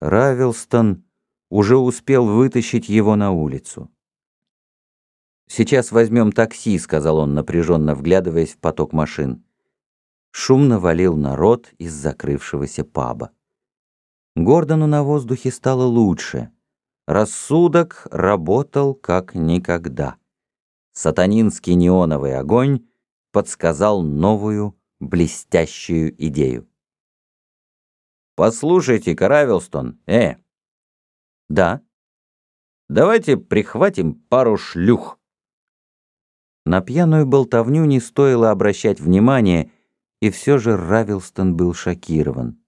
Равилстон уже успел вытащить его на улицу. «Сейчас возьмем такси», — сказал он, напряженно вглядываясь в поток машин. Шумно валил народ из закрывшегося паба. Гордону на воздухе стало лучше. Рассудок работал как никогда. Сатанинский неоновый огонь подсказал новую блестящую идею. «Послушайте, Каравелстон, э!» «Да?» «Давайте прихватим пару шлюх». На пьяную болтовню не стоило обращать внимания, и все же Равилстон был шокирован.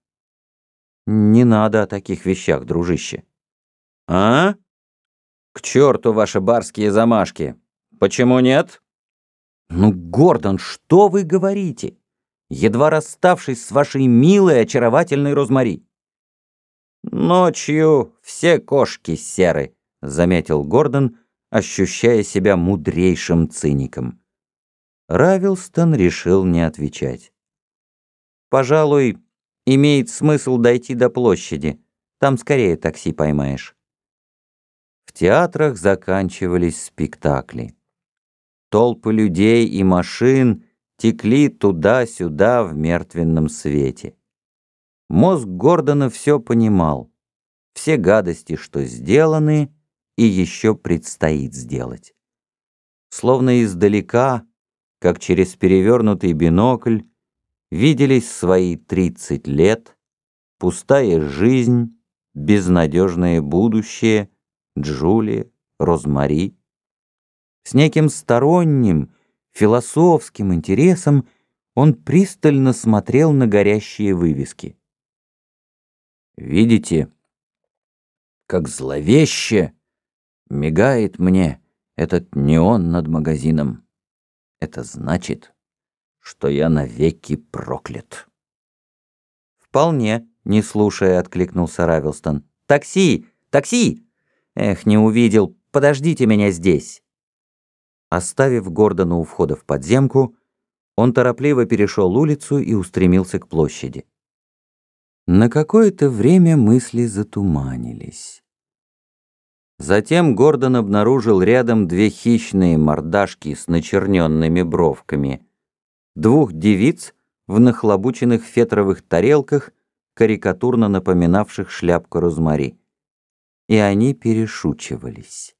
«Не надо о таких вещах, дружище». «А? К черту ваши барские замашки! Почему нет?» «Ну, Гордон, что вы говорите? Едва расставшись с вашей милой, очаровательной Розмари». «Ночью все кошки серы», — заметил Гордон, ощущая себя мудрейшим циником. Равилстон решил не отвечать. «Пожалуй, имеет смысл дойти до площади. Там скорее такси поймаешь». В театрах заканчивались спектакли. Толпы людей и машин текли туда-сюда в мертвенном свете. Мозг Гордона все понимал. Все гадости, что сделаны, и еще предстоит сделать. Словно издалека, как через перевернутый бинокль, виделись свои тридцать лет, пустая жизнь, безнадежное будущее, Джулия, Розмари. С неким сторонним, философским интересом он пристально смотрел на горящие вывески. «Видите, как зловеще мигает мне этот неон над магазином. Это значит, что я навеки проклят». «Вполне», — не слушая, откликнулся Равилстон. «Такси! Такси! Эх, не увидел, подождите меня здесь». Оставив Гордона у входа в подземку, он торопливо перешел улицу и устремился к площади. На какое-то время мысли затуманились. Затем Гордон обнаружил рядом две хищные мордашки с начерненными бровками, двух девиц в нахлобученных фетровых тарелках, карикатурно напоминавших шляпку розмари. И они перешучивались.